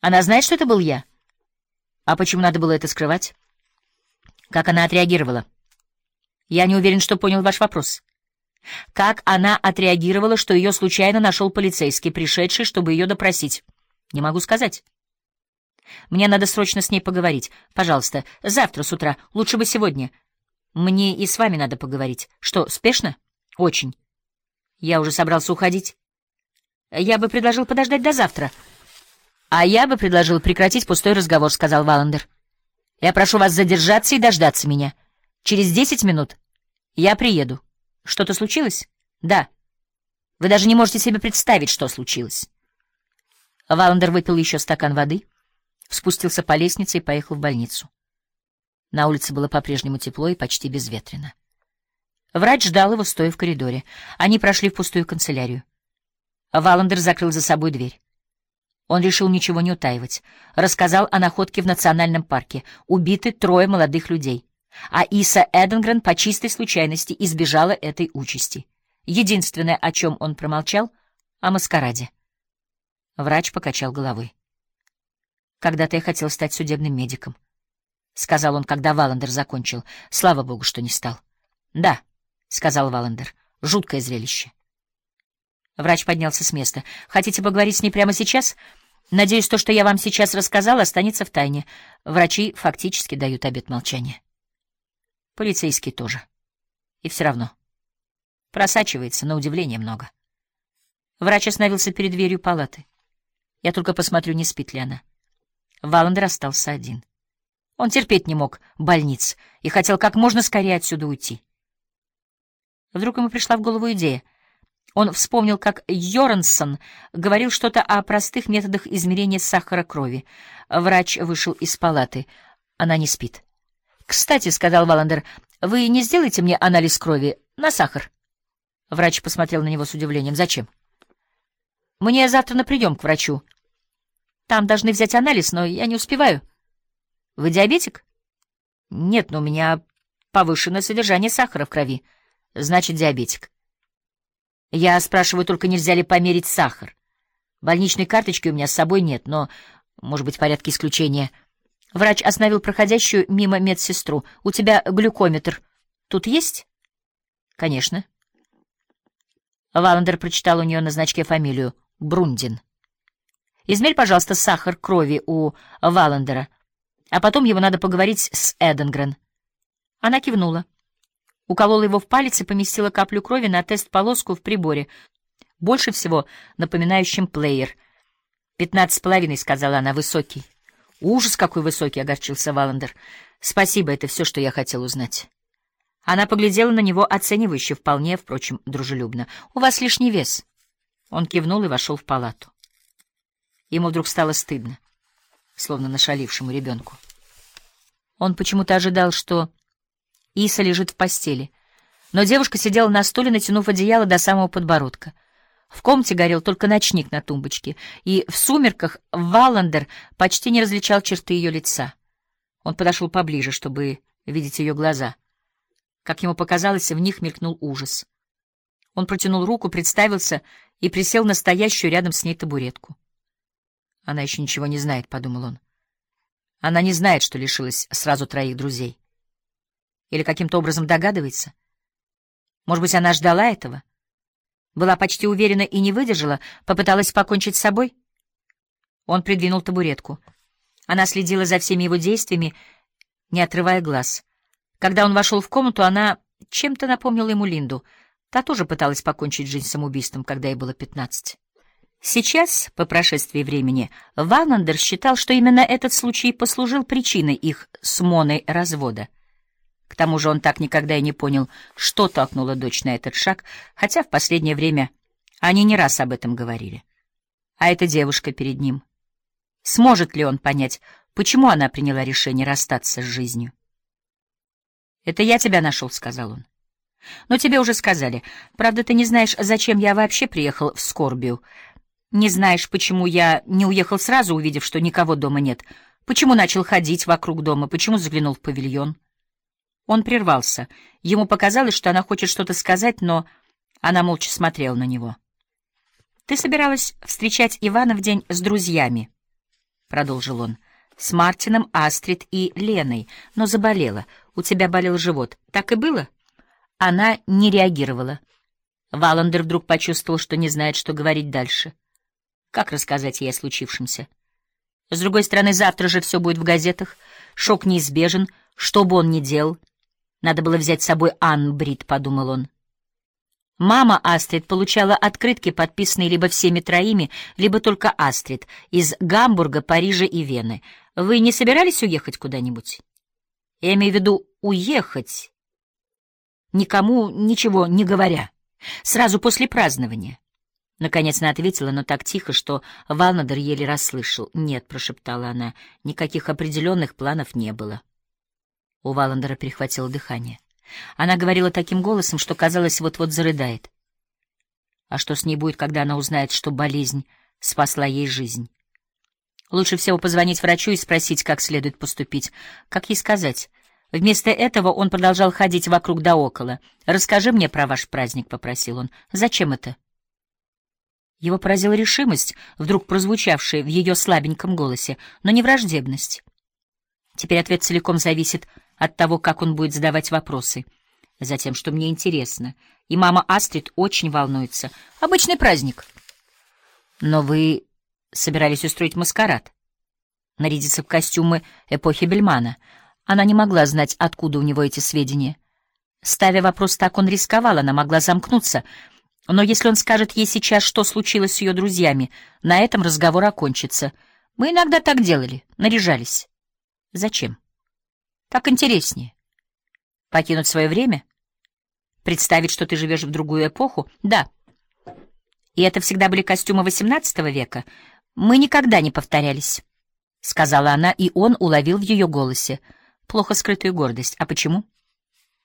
Она знает, что это был я? А почему надо было это скрывать? Как она отреагировала? Я не уверен, что понял ваш вопрос. Как она отреагировала, что ее случайно нашел полицейский, пришедший, чтобы ее допросить? Не могу сказать. Мне надо срочно с ней поговорить. Пожалуйста, завтра с утра, лучше бы сегодня. Мне и с вами надо поговорить. Что, спешно? Очень. Я уже собрался уходить. Я бы предложил подождать до завтра. А я бы предложил прекратить пустой разговор, сказал Валандер. Я прошу вас задержаться и дождаться меня. Через десять минут я приеду. Что-то случилось? Да. Вы даже не можете себе представить, что случилось. Валандер выпил еще стакан воды, спустился по лестнице и поехал в больницу. На улице было по-прежнему тепло и почти безветренно. Врач ждал его, стоя в коридоре. Они прошли в пустую канцелярию. Валандер закрыл за собой дверь. Он решил ничего не утаивать. Рассказал о находке в национальном парке. Убиты трое молодых людей. А Иса Эденгрен по чистой случайности избежала этой участи. Единственное, о чем он промолчал — о маскараде. Врач покачал головой. «Когда-то я хотел стать судебным медиком», — сказал он, когда Валандер закончил. «Слава богу, что не стал». «Да», — сказал Валандер, — «жуткое зрелище». Врач поднялся с места. «Хотите поговорить с ней прямо сейчас?» «Надеюсь, то, что я вам сейчас рассказал, останется в тайне. Врачи фактически дают обет молчания». Полицейский тоже. И все равно. Просачивается, на удивление, много. Врач остановился перед дверью палаты. Я только посмотрю, не спит ли она. Валандер остался один. Он терпеть не мог больниц и хотел как можно скорее отсюда уйти. Вдруг ему пришла в голову идея. Он вспомнил, как Йорансон говорил что-то о простых методах измерения сахара крови. Врач вышел из палаты. Она не спит. «Кстати», — сказал Валандер, — «вы не сделаете мне анализ крови на сахар?» Врач посмотрел на него с удивлением. «Зачем?» «Мне завтра на прием к врачу. Там должны взять анализ, но я не успеваю». «Вы диабетик?» «Нет, но у меня повышенное содержание сахара в крови. Значит, диабетик». «Я спрашиваю, только нельзя ли померить сахар? Больничной карточки у меня с собой нет, но, может быть, в порядке исключения...» Врач остановил проходящую мимо медсестру. «У тебя глюкометр тут есть?» «Конечно». Валандер прочитал у нее на значке фамилию Брундин. «Измерь, пожалуйста, сахар крови у Валандера, а потом его надо поговорить с Эденгрен». Она кивнула. Уколола его в палец и поместила каплю крови на тест-полоску в приборе, больше всего напоминающем плеер. «Пятнадцать с половиной», — сказала она, — «высокий». Ужас, какой высокий, — огорчился Валандер. Спасибо, это все, что я хотел узнать. Она поглядела на него оценивающе, вполне, впрочем, дружелюбно. У вас лишний вес. Он кивнул и вошел в палату. Ему вдруг стало стыдно, словно нашалившему ребенку. Он почему-то ожидал, что Иса лежит в постели, но девушка сидела на стуле, натянув одеяло до самого подбородка — в комнате горел только ночник на тумбочке, и в сумерках Валандер почти не различал черты ее лица. Он подошел поближе, чтобы видеть ее глаза. Как ему показалось, в них мелькнул ужас. Он протянул руку, представился и присел на стоящую рядом с ней табуретку. «Она еще ничего не знает», — подумал он. «Она не знает, что лишилась сразу троих друзей. Или каким-то образом догадывается. Может быть, она ждала этого?» Была почти уверена и не выдержала, попыталась покончить с собой. Он придвинул табуретку. Она следила за всеми его действиями, не отрывая глаз. Когда он вошел в комнату, она чем-то напомнила ему Линду. Та тоже пыталась покончить жизнь самоубийством, когда ей было пятнадцать. Сейчас, по прошествии времени, Валандер считал, что именно этот случай послужил причиной их с Моной развода — к тому же он так никогда и не понял, что толкнуло дочь на этот шаг, хотя в последнее время они не раз об этом говорили. А эта девушка перед ним. Сможет ли он понять, почему она приняла решение расстаться с жизнью? «Это я тебя нашел», — сказал он. «Но тебе уже сказали. Правда, ты не знаешь, зачем я вообще приехал в Скорбию. Не знаешь, почему я не уехал сразу, увидев, что никого дома нет. Почему начал ходить вокруг дома, почему заглянул в павильон». Он прервался. Ему показалось, что она хочет что-то сказать, но она молча смотрела на него. «Ты собиралась встречать Ивана в день с друзьями?» — продолжил он, — с Мартином, Астрид и Леной, но заболела. У тебя болел живот. Так и было? Она не реагировала. Валандер вдруг почувствовал, что не знает, что говорить дальше. Как рассказать ей о случившемся? С другой стороны, завтра же все будет в газетах. Шок неизбежен, что бы он ни делал. Надо было взять с собой Анн Брит, подумал он. Мама Астрид получала открытки, подписанные либо всеми троими, либо только Астрид, из Гамбурга, Парижа и Вены. Вы не собирались уехать куда-нибудь? Я имею в виду уехать, никому ничего не говоря, сразу после празднования. Наконец она ответила, но так тихо, что Валнадер еле расслышал. «Нет», — прошептала она, — «никаких определенных планов не было». У Валандера перехватило дыхание. Она говорила таким голосом, что, казалось, вот-вот зарыдает. А что с ней будет, когда она узнает, что болезнь спасла ей жизнь? Лучше всего позвонить врачу и спросить, как следует поступить. Как ей сказать? Вместо этого он продолжал ходить вокруг да около. «Расскажи мне про ваш праздник», — попросил он. «Зачем это?» Его поразила решимость, вдруг прозвучавшая в ее слабеньком голосе, но не враждебность. Теперь ответ целиком зависит от того, как он будет задавать вопросы. Затем, что мне интересно. И мама Астрид очень волнуется. Обычный праздник. Но вы собирались устроить маскарад. Нарядиться в костюмы эпохи Бельмана. Она не могла знать, откуда у него эти сведения. Ставя вопрос так, он рисковал, она могла замкнуться — но если он скажет ей сейчас, что случилось с ее друзьями, на этом разговор окончится. Мы иногда так делали, наряжались. Зачем? Так интереснее. Покинуть свое время? Представить, что ты живешь в другую эпоху? Да. И это всегда были костюмы XVIII века. Мы никогда не повторялись, — сказала она, и он уловил в ее голосе плохо скрытую гордость. А почему? —